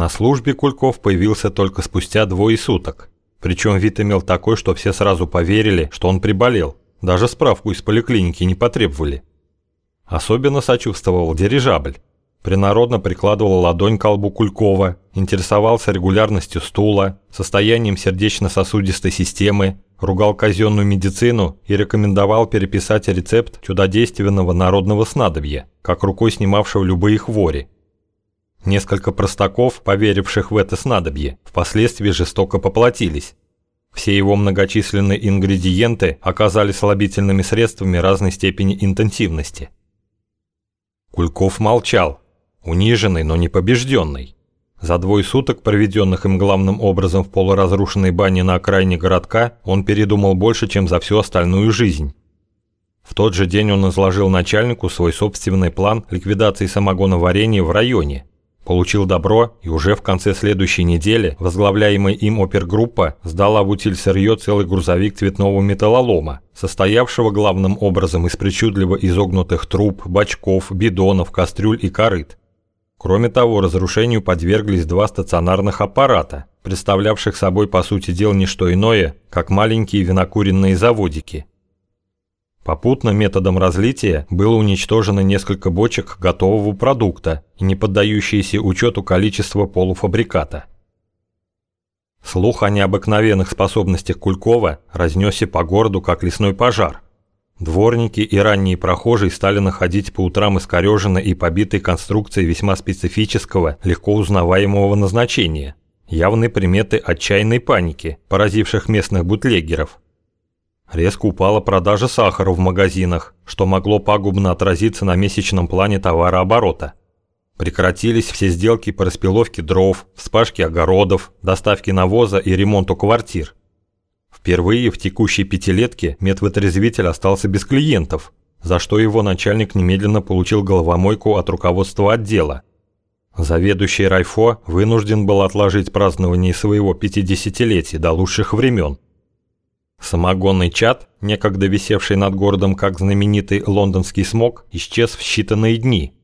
На службе Кульков появился только спустя двое суток. Причем вид имел такой, что все сразу поверили, что он приболел. Даже справку из поликлиники не потребовали. Особенно сочувствовал дирижабль. Принародно прикладывал ладонь к колбу Кулькова, интересовался регулярностью стула, состоянием сердечно-сосудистой системы, ругал казенную медицину и рекомендовал переписать рецепт чудодейственного народного снадобья, как рукой снимавшего любые хвори. Несколько простаков, поверивших в это снадобье, впоследствии жестоко поплатились. Все его многочисленные ингредиенты оказались слабительными средствами разной степени интенсивности. Кульков молчал, униженный, но не побежденный. За двое суток, проведенных им главным образом в полуразрушенной бане на окраине городка, он передумал больше, чем за всю остальную жизнь. В тот же день он изложил начальнику свой собственный план ликвидации самогоноварения в районе. Получил добро, и уже в конце следующей недели возглавляемая им опергруппа сдала в утиль сырье целый грузовик цветного металлолома, состоявшего главным образом из причудливо изогнутых труб, бачков, бидонов, кастрюль и корыт. Кроме того, разрушению подверглись два стационарных аппарата, представлявших собой по сути дела не что иное, как маленькие винокуренные заводики. Попутно методом разлития было уничтожено несколько бочек готового продукта и не поддающиеся учету количество полуфабриката. Слух о необыкновенных способностях Кулькова разнесся по городу как лесной пожар – Дворники и ранние прохожие стали находить по утрам искореженной и побитой конструкции весьма специфического, легко узнаваемого назначения. Явные приметы отчаянной паники, поразивших местных бутлегеров. Резко упала продажа сахара в магазинах, что могло пагубно отразиться на месячном плане товарооборота. Прекратились все сделки по распиловке дров, вспашке огородов, доставке навоза и ремонту квартир. Впервые в текущей пятилетке медвотрезвитель остался без клиентов, за что его начальник немедленно получил головомойку от руководства отдела. Заведующий Райфо вынужден был отложить празднование своего 50-летия до лучших времен. Самогонный чат, некогда висевший над городом как знаменитый лондонский смог, исчез в считанные дни –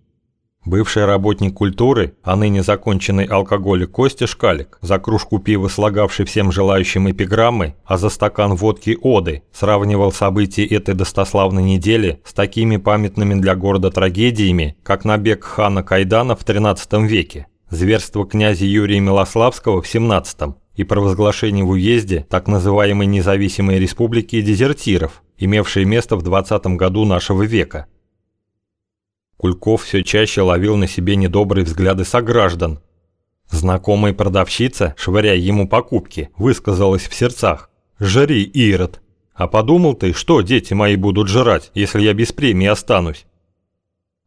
Бывший работник культуры, а ныне законченный алкоголик Костя Шкалик, за кружку пива слагавший всем желающим эпиграммы, а за стакан водки оды, сравнивал события этой достославной недели с такими памятными для города трагедиями, как набег хана Кайдана в XIII веке, зверство князя Юрия Милославского в XVII и провозглашение в уезде так называемой независимой республики дезертиров, имевшей место в 20 году нашего века – Кульков все чаще ловил на себе недобрые взгляды сограждан. Знакомая продавщица, швыряя ему покупки, высказалась в сердцах. «Жри, Ирод! А подумал ты, что дети мои будут жрать, если я без премии останусь?»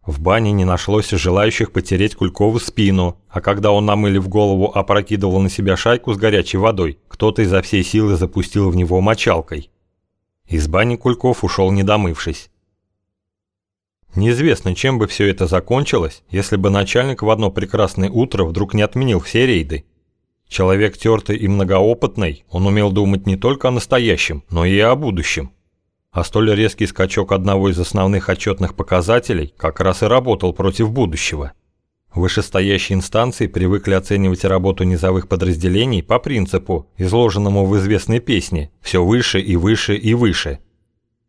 В бане не нашлось желающих потереть Кулькову спину, а когда он, намылив голову, опрокидывал на себя шайку с горячей водой, кто-то изо всей силы запустил в него мочалкой. Из бани Кульков ушел не домывшись. Неизвестно, чем бы все это закончилось, если бы начальник в одно прекрасное утро вдруг не отменил все рейды. Человек тертый и многоопытный, он умел думать не только о настоящем, но и о будущем. А столь резкий скачок одного из основных отчетных показателей как раз и работал против будущего. Вышестоящие инстанции привыкли оценивать работу низовых подразделений по принципу, изложенному в известной песне «все выше и выше и выше»,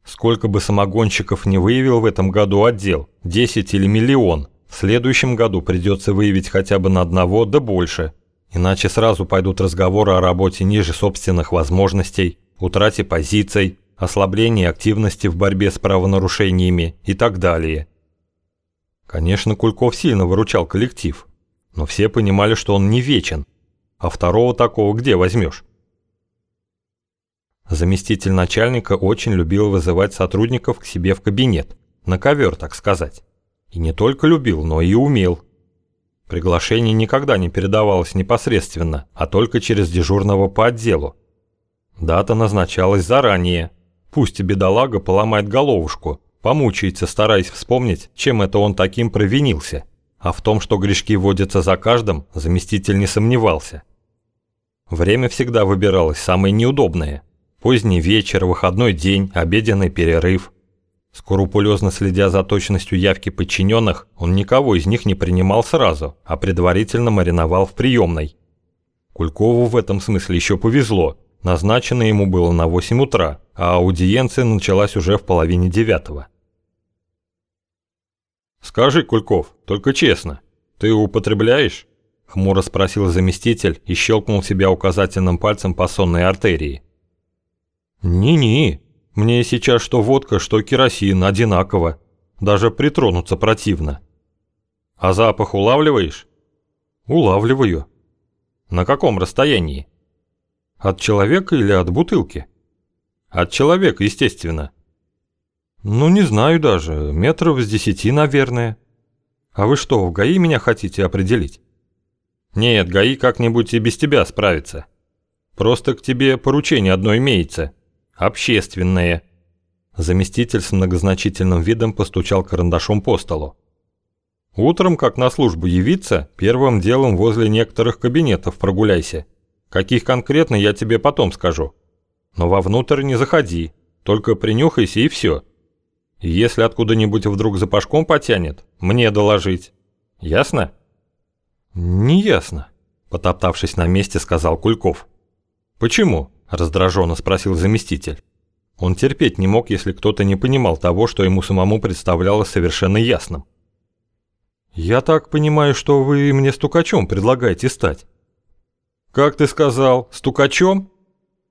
Сколько бы самогонщиков не выявил в этом году отдел, 10 или миллион, в следующем году придется выявить хотя бы на одного, да больше. Иначе сразу пойдут разговоры о работе ниже собственных возможностей, утрате позиций, ослаблении активности в борьбе с правонарушениями и так далее. Конечно, Кульков сильно выручал коллектив, но все понимали, что он не вечен, а второго такого где возьмешь? Заместитель начальника очень любил вызывать сотрудников к себе в кабинет, на ковер, так сказать. И не только любил, но и умел. Приглашение никогда не передавалось непосредственно, а только через дежурного по отделу. Дата назначалась заранее. Пусть бедолага поломает головушку, помучается, стараясь вспомнить, чем это он таким провинился. А в том, что грешки водятся за каждым, заместитель не сомневался. Время всегда выбиралось самое неудобное – Поздний вечер, выходной день, обеденный перерыв. Скрупулезно следя за точностью явки подчиненных, он никого из них не принимал сразу, а предварительно мариновал в приемной. Кулькову в этом смысле еще повезло. Назначено ему было на 8 утра, а аудиенция началась уже в половине девятого. «Скажи, Кульков, только честно, ты употребляешь?» Хмуро спросил заместитель и щелкнул себя указательным пальцем по сонной артерии. «Не-не, мне сейчас что водка, что керосин одинаково. Даже притронуться противно». «А запах улавливаешь?» «Улавливаю». «На каком расстоянии?» «От человека или от бутылки?» «От человека, естественно». «Ну, не знаю даже, метров с десяти, наверное. А вы что, в ГАИ меня хотите определить?» «Нет, ГАИ как-нибудь и без тебя справится. Просто к тебе поручение одно имеется. Общественное». Заместитель с многозначительным видом постучал карандашом по столу. «Утром, как на службу явиться, первым делом возле некоторых кабинетов прогуляйся. Каких конкретно, я тебе потом скажу. Но вовнутрь не заходи, только принюхайся и все. Если откуда-нибудь вдруг за пашком потянет, мне доложить. Ясно?» «Не ясно», – потоптавшись на месте, сказал Кульков. «Почему?» – раздраженно спросил заместитель. Он терпеть не мог, если кто-то не понимал того, что ему самому представлялось совершенно ясным. «Я так понимаю, что вы мне стукачом предлагаете стать?» «Как ты сказал, стукачом?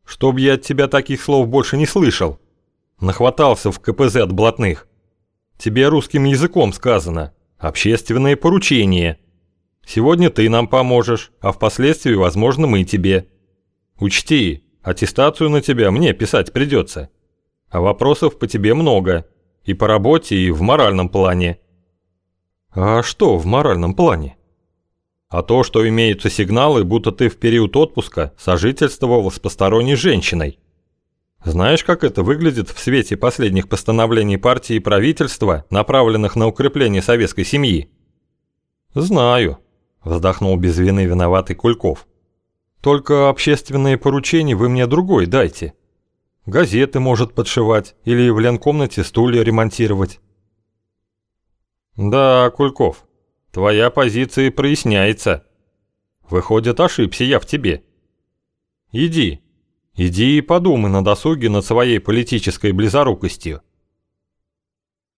Чтоб я от тебя таких слов больше не слышал. Нахватался в КПЗ от блатных. Тебе русским языком сказано. Общественное поручение». Сегодня ты нам поможешь, а впоследствии, возможно, мы тебе. Учти, аттестацию на тебя мне писать придется. А вопросов по тебе много. И по работе, и в моральном плане. А что в моральном плане? А то, что имеются сигналы, будто ты в период отпуска сожительствовал с посторонней женщиной. Знаешь, как это выглядит в свете последних постановлений партии и правительства, направленных на укрепление советской семьи? Знаю. Вздохнул без вины виноватый Кульков. Только общественные поручения вы мне другой дайте. Газеты может подшивать или в ленкомнате стулья ремонтировать. Да, Кульков, твоя позиция проясняется. Выходит, ошибся я в тебе. Иди, иди и подумай на досуге над своей политической близорукостью.